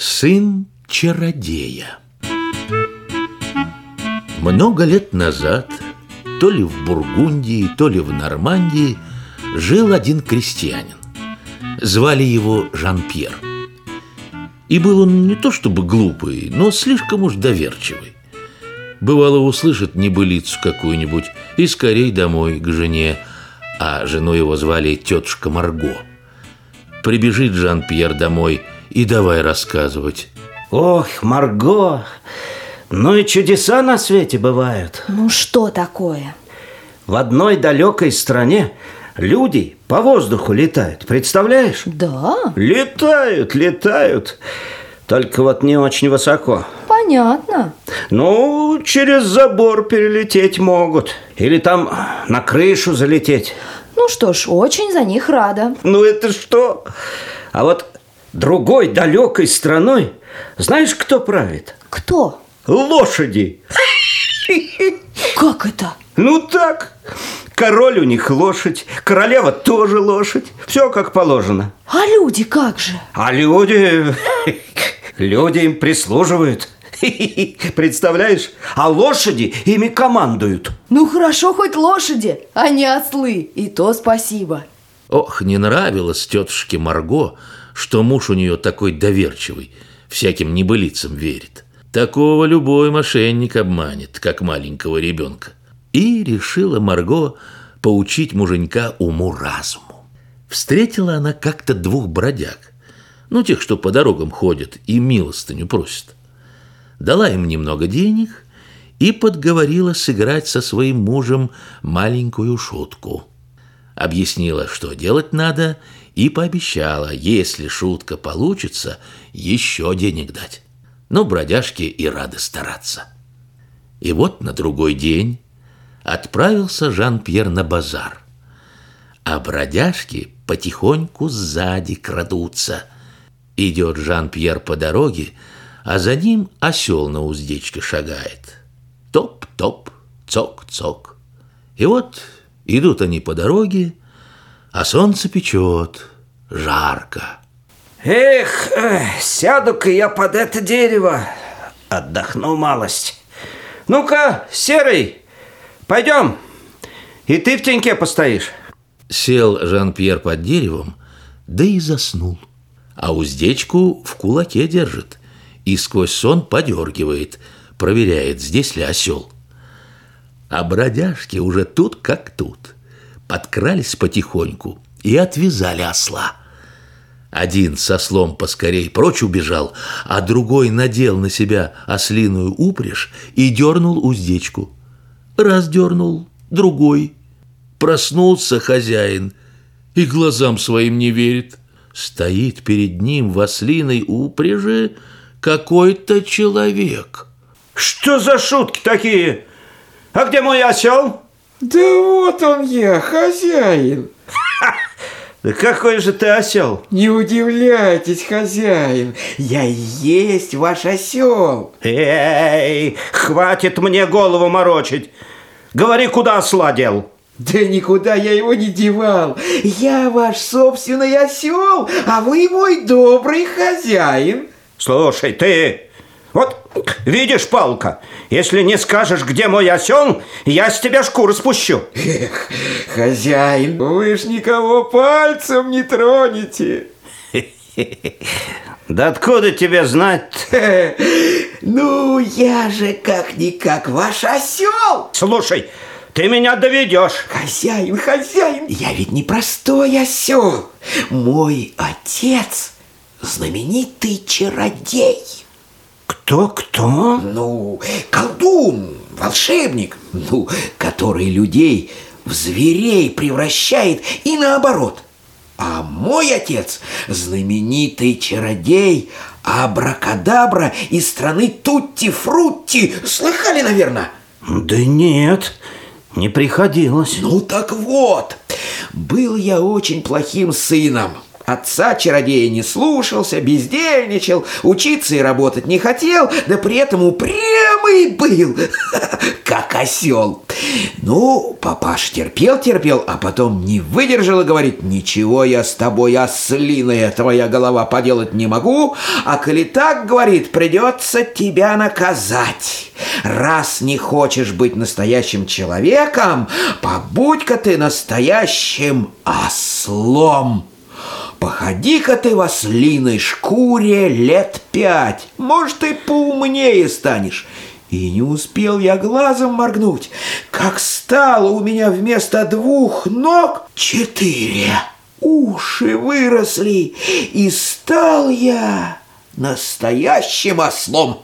Сын чародея Много лет назад, то ли в Бургундии, то ли в Нормандии, жил один крестьянин. Звали его Жан-Пьер. И был он не то чтобы глупый, но слишком уж доверчивый. Бывало, услышит небылицу какую-нибудь и скорей домой к жене, а жену его звали тетушка Марго. Прибежит Жан-Пьер домой – и давай рассказывать. Ох, Марго, ну и чудеса на свете бывают. Ну что такое? В одной далекой стране люди по воздуху летают, представляешь? Да. Летают, летают. Только вот не очень высоко. Понятно. Ну, через забор перелететь могут. Или там на крышу залететь. Ну что ж, очень за них рада. Ну это что? А вот другой далекой страной, знаешь, кто правит? Кто? Лошади. Как это? Ну так, король у них лошадь, королева тоже лошадь, все как положено. А люди как же? А люди, люди им прислуживают. Представляешь? А лошади ими командуют. Ну хорошо хоть лошади, а не ослы, и то спасибо. Ох, не нравилось тетушке Марго, что муж у нее такой доверчивый, всяким небылицам верит. Такого любой мошенник обманет, как маленького ребенка. И решила Марго поучить муженька уму-разуму. Встретила она как-то двух бродяг, ну, тех, что по дорогам ходят и милостыню просят. Дала им немного денег и подговорила сыграть со своим мужем маленькую шутку. Объяснила, что делать надо, и пообещала, если шутка получится, еще денег дать. Но бродяжки и рады стараться. И вот на другой день отправился Жан-Пьер на базар. А бродяжки потихоньку сзади крадутся. Идет Жан-Пьер по дороге, а за ним осел на уздечке шагает. Топ-топ, цок-цок. И вот идут они по дороге, а солнце печет, жарко. Эх, эх сяду-ка я под это дерево, отдохну малость. Ну-ка, Серый, пойдем, и ты в теньке постоишь. Сел Жан-Пьер под деревом, да и заснул. А уздечку в кулаке держит и сквозь сон подергивает, проверяет, здесь ли осел. А бродяжки уже тут как тут – подкрались потихоньку и отвязали осла. Один со слом поскорей прочь убежал, а другой надел на себя ослиную упряжь и дернул уздечку. Раз дернул, другой. Проснулся хозяин и глазам своим не верит. Стоит перед ним в ослиной упряжи какой-то человек. Что за шутки такие? А где мой осел? Да вот он я, хозяин. Да какой же ты осел? Не удивляйтесь, хозяин, я и есть ваш осел. Эй, хватит мне голову морочить. Говори, куда осла дел? Да никуда я его не девал. Я ваш собственный осел, а вы мой добрый хозяин. Слушай, ты вот, видишь, палка, если не скажешь, где мой осел, я с тебя шкуру спущу. Эх, хозяин, вы ж никого пальцем не тронете. Да откуда тебе знать? Ну, я же как-никак ваш осел. Слушай, ты меня доведешь. Хозяин, хозяин, я ведь не простой осел. Мой отец знаменитый чародей. Кто-кто? Ну, колдун, волшебник, ну, который людей в зверей превращает и наоборот. А мой отец – знаменитый чародей Абракадабра из страны Тутти-Фрутти. Слыхали, наверное? Да нет, не приходилось. Ну так вот, был я очень плохим сыном – отца-чародея не слушался, бездельничал, учиться и работать не хотел, да при этом упрямый был, как осел. Ну, папаш терпел-терпел, а потом не выдержал и говорит, ничего я с тобой, ослиная твоя голова, поделать не могу, а коли так, говорит, придется тебя наказать. Раз не хочешь быть настоящим человеком, побудь-ка ты настоящим ослом. Походи-ка ты в ослиной шкуре лет пять, может, и поумнее станешь. И не успел я глазом моргнуть, как стало у меня вместо двух ног четыре. Уши выросли, и стал я настоящим ослом.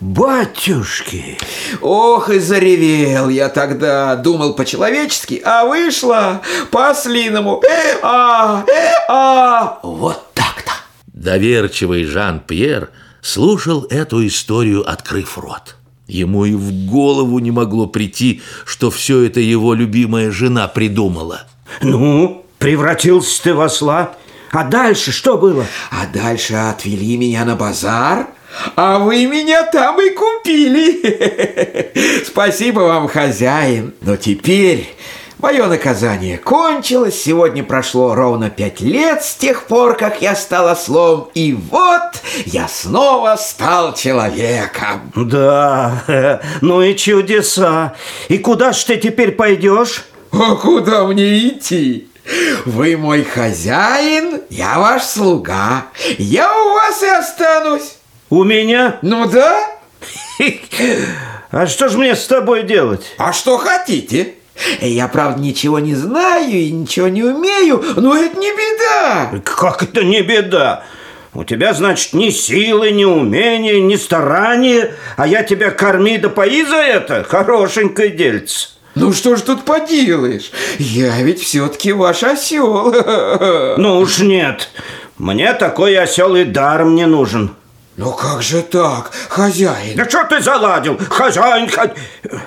Батюшки! Ох, и заревел я тогда, думал по-человечески, а вышло по-ослиному. А, а, вот так-то. Доверчивый Жан-Пьер слушал эту историю, открыв рот. Ему и в голову не могло прийти, что все это его любимая жена придумала. Ну, превратился ты в осла. А дальше что было? А дальше отвели меня на базар, а вы меня там и купили. Спасибо вам, хозяин. Но теперь мое наказание кончилось. Сегодня прошло ровно пять лет с тех пор, как я стал ослом. И вот я снова стал человеком. Да, ну и чудеса. И куда ж ты теперь пойдешь? А куда мне идти? Вы мой хозяин, я ваш слуга. Я у вас и останусь. У меня? Ну да. А что ж мне с тобой делать? А что хотите? Я, правда, ничего не знаю и ничего не умею, но это не беда. Как это не беда? У тебя, значит, ни силы, ни умения, ни старания, а я тебя корми да пои за это, хорошенькое дельце. Ну что ж тут поделаешь? Я ведь все-таки ваш осел. Ну уж нет, мне такой осел и даром не нужен. Ну как же так, хозяин? Да что ты заладил? Хозяин, хо...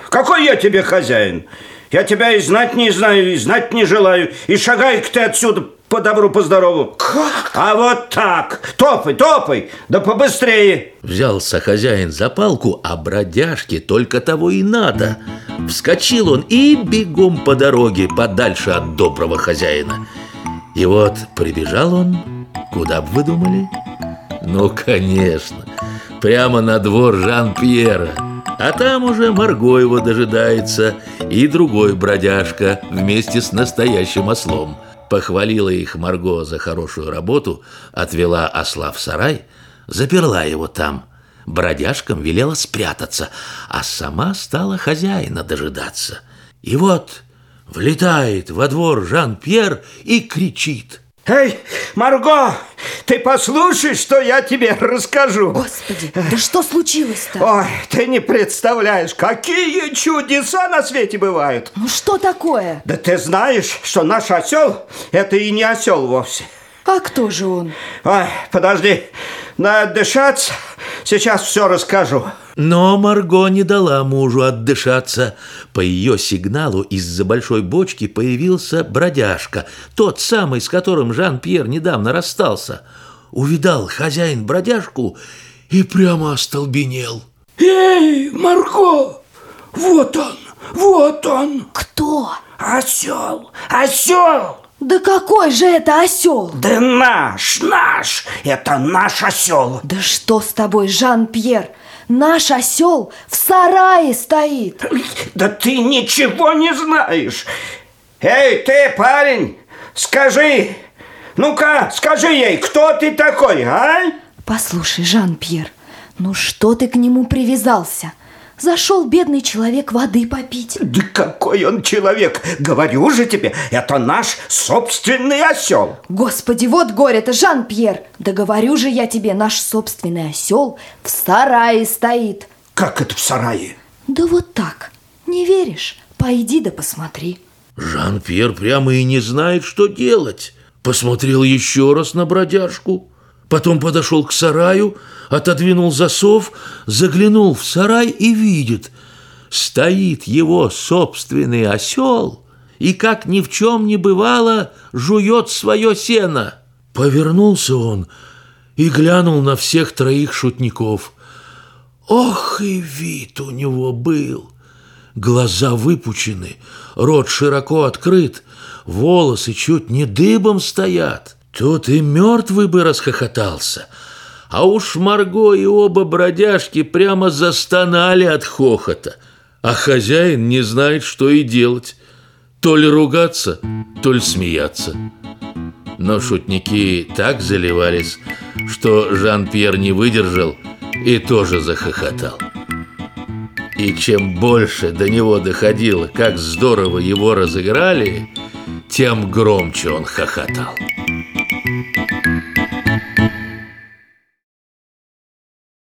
какой я тебе хозяин? Я тебя и знать не знаю, и знать не желаю. И шагай-ка ты отсюда по добру, по здорову. Как? А вот так. Топай, топай, да побыстрее. Взялся хозяин за палку, а бродяжке только того и надо. Вскочил он и бегом по дороге подальше от доброго хозяина. И вот прибежал он, куда бы вы думали? Ну, конечно, прямо на двор Жан-Пьера. А там уже Марго его дожидается и другой бродяжка вместе с настоящим ослом. Похвалила их Марго за хорошую работу, отвела осла в сарай, заперла его там. Бродяжкам велела спрятаться, а сама стала хозяина дожидаться. И вот влетает во двор Жан-Пьер и кричит – Эй, Марго, ты послушай, что я тебе расскажу. Господи, да что случилось-то? Ой, ты не представляешь, какие чудеса на свете бывают. Ну что такое? Да ты знаешь, что наш осел – это и не осел вовсе. А кто же он? Ой, подожди, надо дышаться, сейчас все расскажу. Но Марго не дала мужу отдышаться. По ее сигналу из-за большой бочки появился бродяжка, тот самый, с которым Жан-Пьер недавно расстался. Увидал хозяин бродяжку и прямо остолбенел. Эй, Марго, вот он, вот он, Кто? осел, осел. Да какой же это осел? Да наш, наш, это наш осел. Да что с тобой, Жан-Пьер? Наш осел в сарае стоит. Да ты ничего не знаешь. Эй, ты, парень, скажи, ну-ка, скажи ей, кто ты такой, а? Послушай, Жан-Пьер, ну что ты к нему привязался? Зашел бедный человек воды попить. Да какой он человек, говорю же тебе, это наш собственный осел. Господи, вот горе-то, Жан-Пьер! Да говорю же я тебе, наш собственный осел в сарае стоит. Как это в сарае? Да вот так. Не веришь? Пойди да посмотри. Жан-Пьер прямо и не знает, что делать. Посмотрел еще раз на бродяжку, потом подошел к сараю, отодвинул засов, заглянул в сарай и видит, стоит его собственный осел и, как ни в чем не бывало, жует свое сено. Повернулся он и глянул на всех троих шутников. Ох, и вид у него был! Глаза выпучены, рот широко открыт, волосы чуть не дыбом стоят. Тут и мертвый бы расхохотался. А уж Марго и оба бродяжки прямо застонали от хохота. А хозяин не знает, что и делать. То ли ругаться, то ли смеяться. Но шутники так заливались, что Жан-Пьер не выдержал и тоже захохотал. И чем больше до него доходило, как здорово его разыграли, тем громче он хохотал.